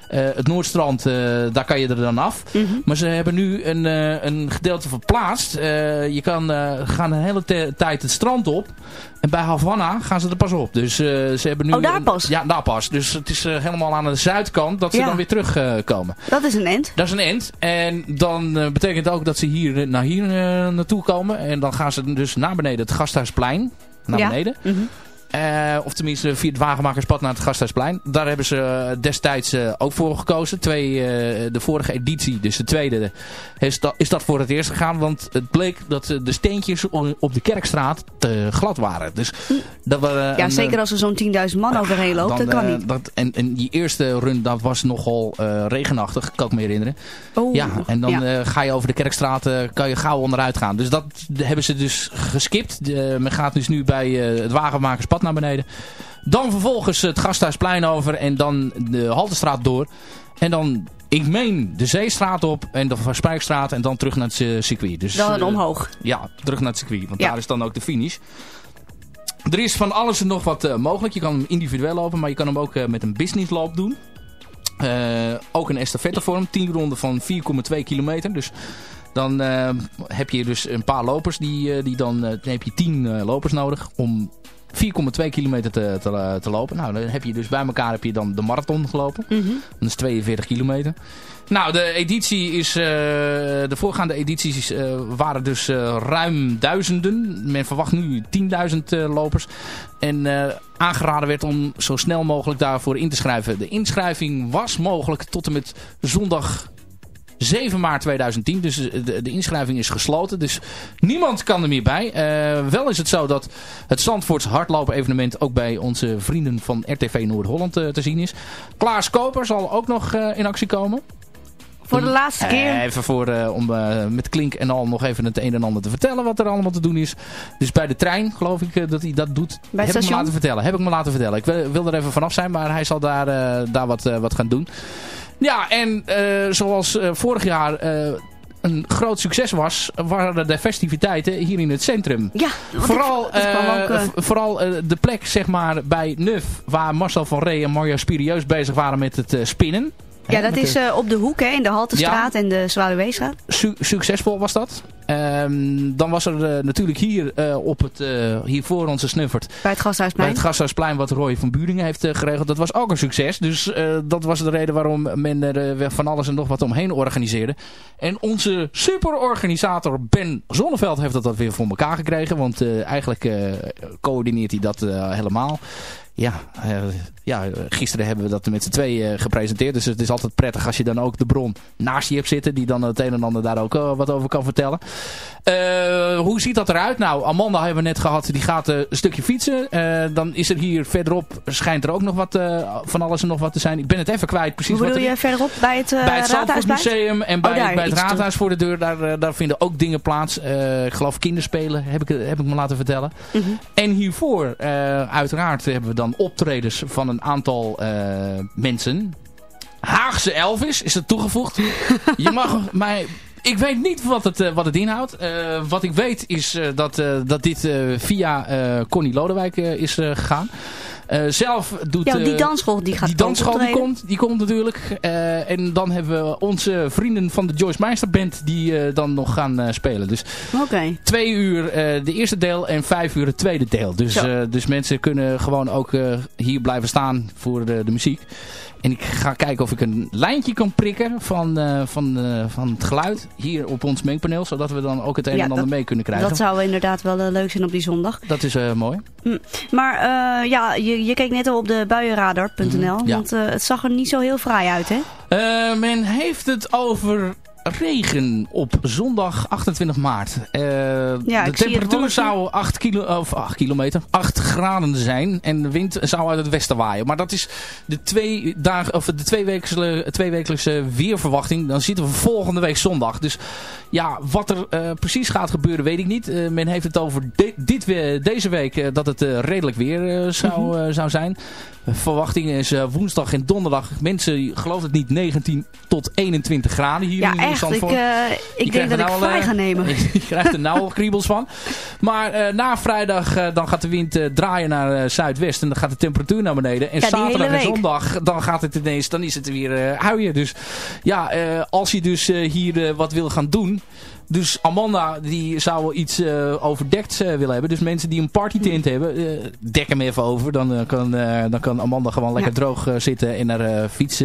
eh, het Noordstrand, eh, daar kan je er dan af. Maar ze hebben nu een, eh, een gedeelte verplaatst. Je kan gaan een hele tijd het strand op. En bij Havana gaan ze er pas op. Dus ze hebben nu... Oh, daar een- pas? Ja, daar pas. Dus het is helemaal aan de zuidkant dat ze Ja. dan weer terugkomen. Dat is een end. Dat is een end. En dan betekent ook dat ze hier naar hier naartoe komen. En dan gaan ze dus naar beneden het Gasthuisplein. Naar Ja. beneden. Mhm. Eh, of tenminste via het Wagenmakerspad naar het Gasthuisplein. Daar hebben ze eh, destijds eh, ook voor gekozen. Twee, de vorige editie, dus de tweede, is dat, is dat voor het eerst gegaan. Want het bleek dat de steentjes op de Kerkstraat te glad waren. Dus dat we, Ja, een, zeker als er zo'n 10.000 man overheen loopt. dan, dat kan niet. Dat, en, en die eerste run, dat was nogal regenachtig, kan ik me herinneren. Oh, ja, en dan ja. ga je over de Kerkstraat, kan je gauw onderuit gaan. Dus dat hebben ze dus geskipt. Men gaat dus nu bij het Wagenmakerspad naar beneden. Dan vervolgens het Gasthuisplein over en dan de Haltestraat door. En dan, ik meen, de Zeestraat op en de Van Spijkstraat en dan terug naar het circuit. Dus, Dan eh, omhoog. ja, terug naar het circuit, want Ja. daar is dan ook de finish. Er is van alles en nog wat eh, mogelijk. Je kan hem individueel lopen, maar je kan hem ook eh, met een businessloop doen. Ook een estafettevorm, 10 ronden van 4,2 kilometer. Dus dan heb je dus een paar lopers. Die, die dan, dan heb je 10 eh, lopers nodig om 4,2 kilometer te, te, te lopen. Nou, dan heb je dus bij elkaar heb je dan de marathon gelopen. Mhm. Dat is 42 kilometer. Nou, de editie is... eh, de voorgaande edities eh, waren dus eh, ruim duizenden. Men verwacht nu 10.000 eh, lopers. En eh, aangeraden werd om zo snel mogelijk daarvoor in te schrijven. De inschrijving was mogelijk tot en met zondag 7 maart 2010. Dus de, de inschrijving is gesloten. Dus niemand kan er meer bij. Eh, wel is het zo dat het Zandvoorts hardlopen evenement ook bij onze vrienden van RTV Noord-Holland eh, te zien is. Klaas Koper zal ook nog eh, in actie komen. Voor de laatste keer. Eh, even voor, eh, om eh, met Klink en al nog even het een en ander te vertellen wat er allemaal te doen is. Dus bij de trein geloof ik eh, dat hij dat doet. Bij heb ik me station? laten vertellen. Heb ik me laten vertellen. Ik wil, wil er even vanaf zijn, maar hij zal daar, eh, daar wat, eh, wat gaan doen. Ja, en eh, zoals eh, vorig jaar eh, een groot succes was, waren de festiviteiten hier in het centrum. Ja, Vooral, ik- ook, vooral de plek zeg maar, bij Nuf, waar Marcel van Ree en Mario Spirieus bezig waren met het spinnen. Ja, dat is eh, op de hoek, hè, in de Haltestraat en de Zwaluweestraat. su- succesvol was dat. Ehm, dan was er eh, natuurlijk hier, eh, op het, hier voor onze snuffert. Bij het Gasthuisplein. Bij het Gasthuisplein wat Roy van Buringen heeft geregeld. Dat was ook een succes. Dus dat was de reden waarom men er weer van alles en nog wat omheen organiseerde. En onze superorganisator Ben Zonneveld heeft dat dan weer voor elkaar gekregen. Want eigenlijk coördineert hij dat helemaal. Ja, ja, gisteren hebben we dat met z'n tweeën eh, gepresenteerd. Dus het is altijd prettig als je dan ook de bron naast je hebt zitten. Die dan het een en ander daar ook eh, wat over kan vertellen. Eh, hoe ziet dat eruit? Nou, Amanda hebben we net gehad. Die gaat eh, een stukje fietsen. Eh, dan is er hier verderop, schijnt er ook nog wat eh, van alles en nog wat te zijn. Ik ben het even kwijt precies Hoe wat bedoel er je verderop bij het, bij het en bij, Oh, daar, bij het raadhuis voor de deur, daar, eh, daar vinden ook dingen plaats. Eh, ik geloof kinderspelen, heb ik, heb ik me laten vertellen. Mhm. En hiervoor, eh, uiteraard, hebben we dan optredens van een aantal eh, mensen. Haagse Elvis is er toegevoegd. Je mag mij... Ik weet niet wat het, eh, wat het inhoudt. Eh, wat ik weet is dat, dat dit via Connie Lodewijk is gegaan. Eh, zelf doet... Ja, die eh, dansschool die gaat die dansschool die komt, die komt natuurlijk. Eh, en dan hebben we onze vrienden van de Joyce Meister Band die dan nog gaan spelen. Dus Oké. twee uur de eerste deel en vijf uur het tweede deel. Dus, dus mensen kunnen gewoon ook hier blijven staan voor de, de muziek. En ik ga kijken of ik een lijntje kan prikken van, eh, van, eh, van het geluid hier op ons mengpaneel. Zodat we dan ook het een Ja, en ander dat- mee kunnen krijgen. Dat zou inderdaad wel eh, leuk zijn op die zondag. Dat is mooi. Hm. Maar ja, je, je keek net al op de buienradar.nl. Mhm, ja. Want het zag er niet zo heel fraai uit, hè? Men heeft het over regen op zondag 28 maart. Eh, Ja, de temperatuur zou 8, kilo, of 8 kilometer, 8 graden zijn. En de wind zou uit het westen waaien. Maar dat is de, twee dagen, of de tweewekelijkse, tweewekelijkse weerverwachting. Dan zitten we volgende week zondag. Dus ja, wat er eh, precies gaat gebeuren weet ik niet. Eh, men heeft het over de- dit, deze week dat het redelijk weer zou, Mhm. zou zijn. Verwachting is eh, woensdag en donderdag. Mensen, geloof het niet, 19 tot 21 graden hier Ja, in echt. Ik, Zandvoort. eh, Je ik denk krijgt dat ik vrij eh, ga nemen. Je krijgt er nou al kriebels van. Maar na vrijdag dan gaat de wind draaien naar zuidwest. En dan gaat de temperatuur naar beneden. En Ja, zaterdag en zondag dan gaat het ineens, dan is het weer huien. Dus ja, als je dus hier wat wil gaan doen... Dus Amanda die zou wel iets eh, overdekt eh, willen hebben. Dus mensen die een partytent hebben, eh, dek hem even over. Dan, kan, dan kan Amanda gewoon lekker Ja. droog zitten en haar fiets,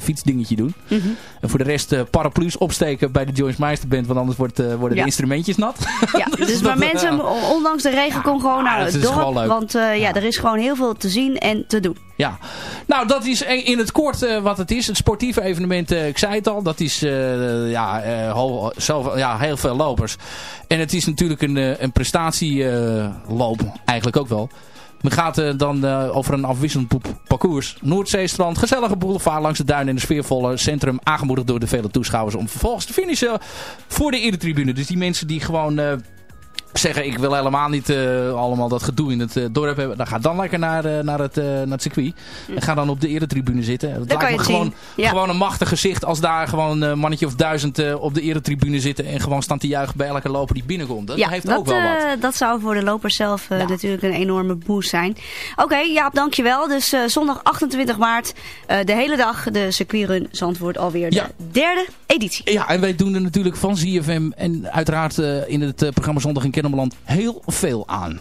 fietsdingetje doen. Mhm. En voor de rest paraplu's opsteken bij de Joyce Meister Band. Want anders wordt, worden Ja. de instrumentjes nat. Ja, dus maar dat, mensen, ondanks de regen, kom gewoon naar het dorp. Want ja, er is gewoon heel veel te zien en te doen. Ja, nou dat is in het kort eh, wat het is. Het sportieve evenement, eh, ik zei het al, dat is eh, ja, ja, heel veel lopers. En het is natuurlijk een, een prestatieloop, eigenlijk ook wel. Men gaat dan over een afwisselend pa- parcours. Noordzeestrand, gezellige boulevard langs de duinen en een sfeervolle centrum. Aangemoedigd door de vele toeschouwers om vervolgens te finishen voor de eretribune. Dus die mensen die gewoon... zeggen ik wil helemaal niet eh, allemaal dat gedoe in het eh, dorp hebben. Dan ga dan lekker naar, eh, naar, het, naar het circuit. En ga dan op de eretribune zitten. Het Dan lijkt me gewoon. Ja. gewoon een machtig gezicht als daar gewoon een mannetje of duizend op de eretribune zitten. En gewoon staan te juichen bij elke loper die binnenkomt. Dat ja, heeft dat, ook wel wat. dat zou voor de lopers zelf natuurlijk een enorme boost zijn. Oké, Jaap, dankjewel. Dus zondag 28 maart, de hele dag, de circuitrun Zandvoort alweer de derde editie. Ja, en wij doen er natuurlijk van ZFM en uiteraard in het programma Zondag in Kennemerland heel veel aan.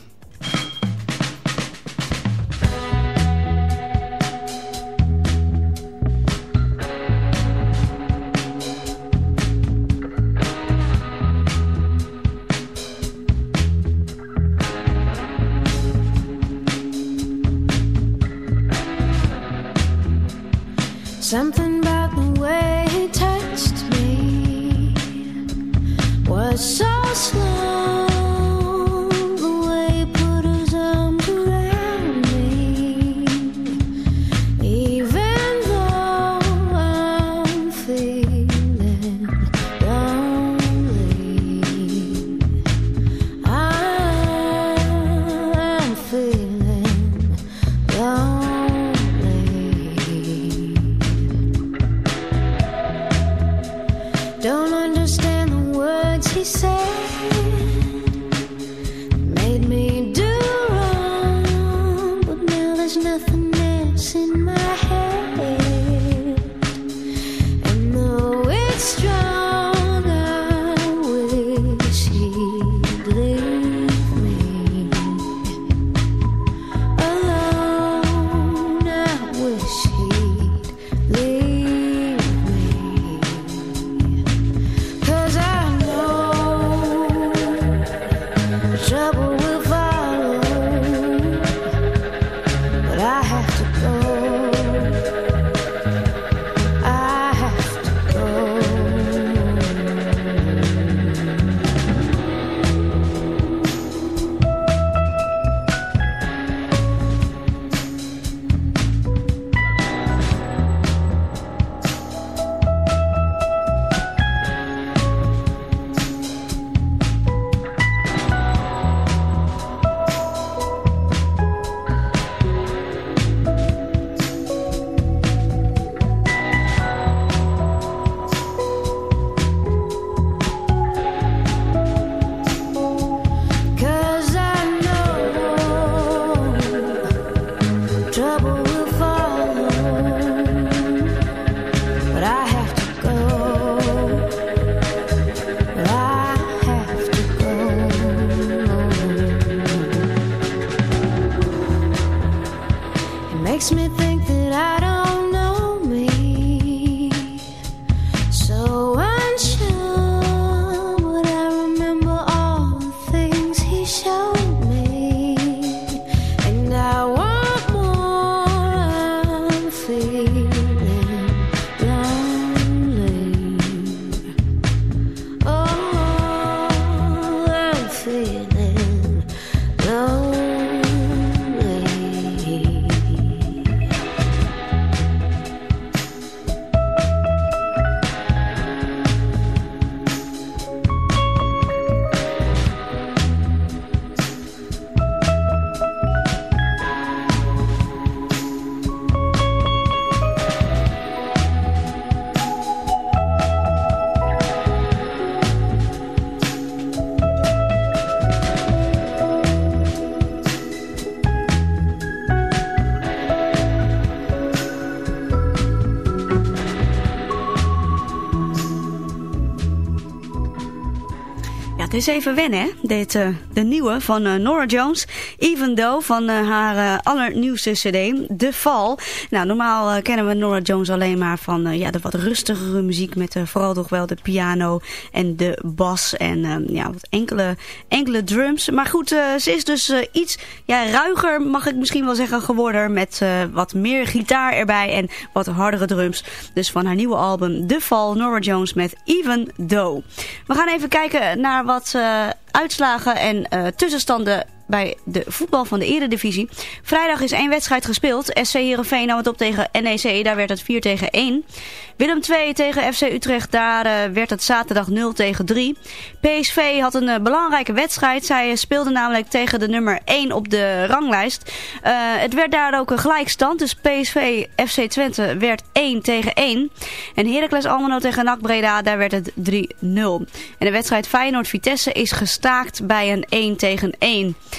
Het is even wennen, hè? Dit, eh, de nieuwe van eh, Nora Jones. Even Though van eh, haar allernieuwste cd, The Fall. Nou, normaal kennen we Nora Jones alleen maar van ja, de wat rustigere muziek. Met vooral toch wel de piano en de bas en ja, wat enkele, enkele drums. Maar goed, ze is dus iets ja, ruiger, mag ik misschien wel zeggen, geworden. Met wat meer gitaar erbij en wat hardere drums. Dus van haar nieuwe album The Fall, Nora Jones met Even Though. We gaan even kijken naar wat eh, uitslagen en eh, tussenstanden bij de voetbal van de eredivisie. Vrijdag is één wedstrijd gespeeld. SC Heerenveen nam het op tegen NEC. Daar werd het 4 tegen 1. Willem 2 tegen FC Utrecht. Daar eh, werd het zaterdag 0 tegen 3. PSV had een eh, belangrijke wedstrijd. Zij speelden namelijk tegen de nummer 1 op de ranglijst. Uh, het werd daar ook een gelijkstand. Dus PSV FC Twente werd 1 tegen 1. En Heracles Almelo tegen NAC Breda. Daar werd het 3-0. En de wedstrijd Feyenoord-Vitesse is gestaakt bij een 1 tegen 1.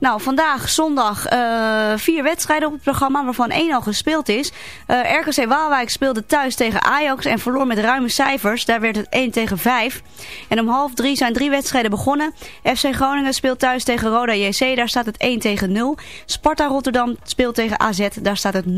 Nou, vandaag zondag uh, vier wedstrijden op het programma, waarvan één al gespeeld is. Uh, Waalwijk speelde thuis tegen Ajax en verloor met ruime cijfers. Daar werd het 1 tegen 5. En om half drie zijn drie wedstrijden begonnen. FC Groningen speelt thuis tegen Roda JC, daar staat het 1 tegen 0. Sparta Rotterdam speelt tegen AZ, daar staat het 0-1.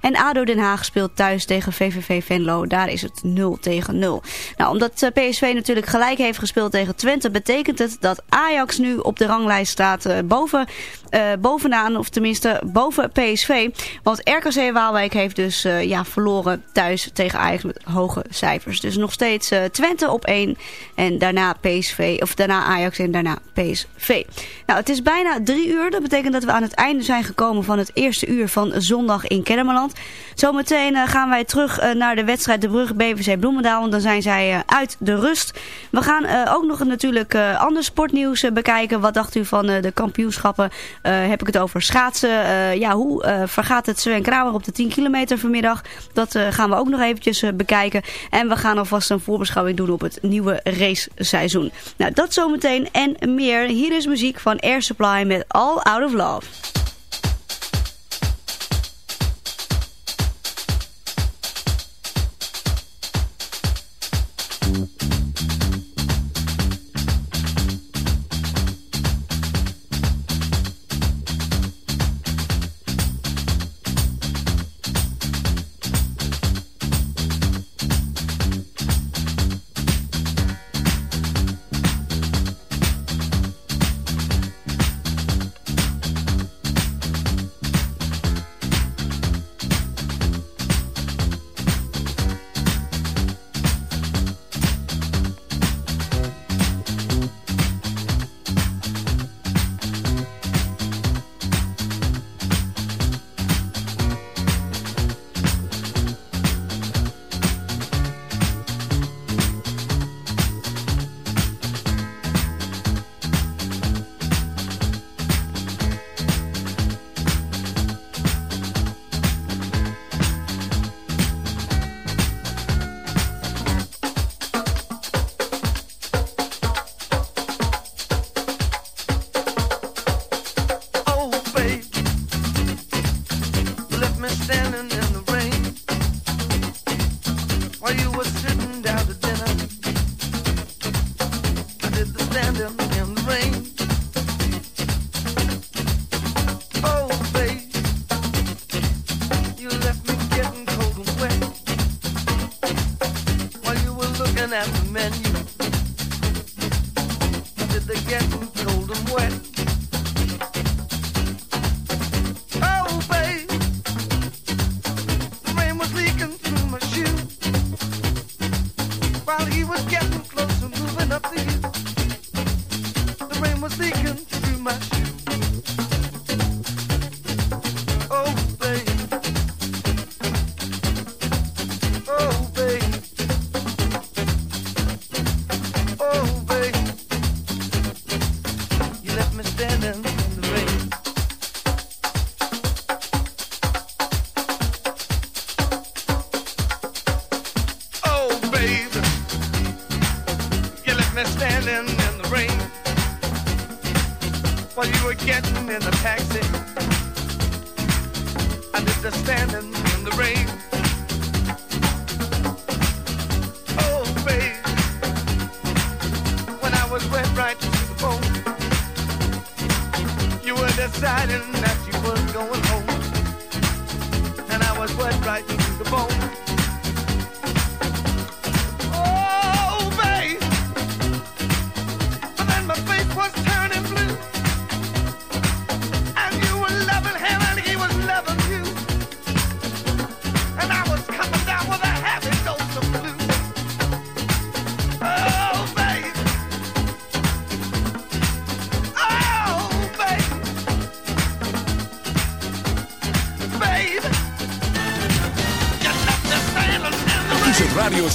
En ADO Den Haag speelt thuis tegen VVV Venlo, daar is het 0 tegen 0. Nou, omdat uh, PSV natuurlijk gelijk heeft gespeeld tegen Twente, betekent het dat Ajax nu op de ranglijst staat boven, uh, bovenaan, of tenminste boven PSV. Want RKC Waalwijk heeft dus uh, ja, verloren thuis tegen Ajax met hoge cijfers. Dus nog steeds Twente op 1 en daarna PSV, of daarna Ajax en daarna PSV. Nou, het is bijna drie uur. Dat betekent dat we aan het einde zijn gekomen van het eerste uur van zondag in Kennemerland. Zometeen gaan wij terug naar de wedstrijd De Brugge BVC Bloemendaal, want dan zijn zij uit de rust. We gaan ook nog natuurlijk ander sportnieuws bekijken. Wat dacht u van de kampioenschappen? Uh, heb ik het over schaatsen. Uh, ja, hoe uh, vergaat het Sven Kramer op de 10 kilometer vanmiddag? Dat gaan we ook nog eventjes bekijken. En we gaan alvast een voorbeschouwing doen op het nieuwe raceseizoen. Nou, dat zometeen en meer. Hier is muziek van Air Supply met All Out of Love.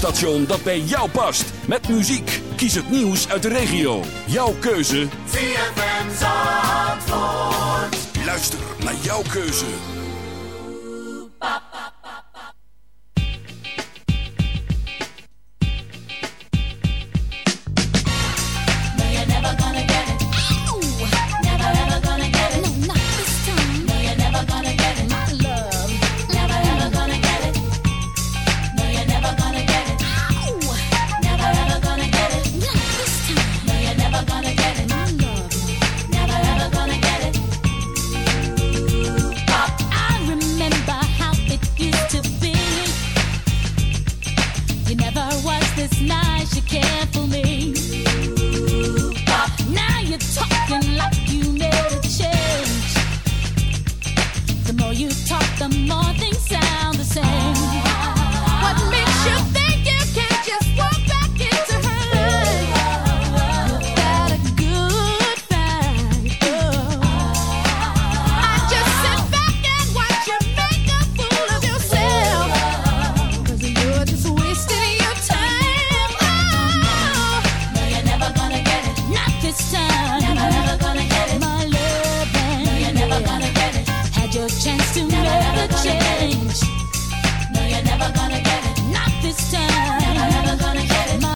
radiostation dat bij jou past. Met muziek. Kies het nieuws uit de regio. Jouw keuze. VFM Zandvoort. Luister naar jouw keuze.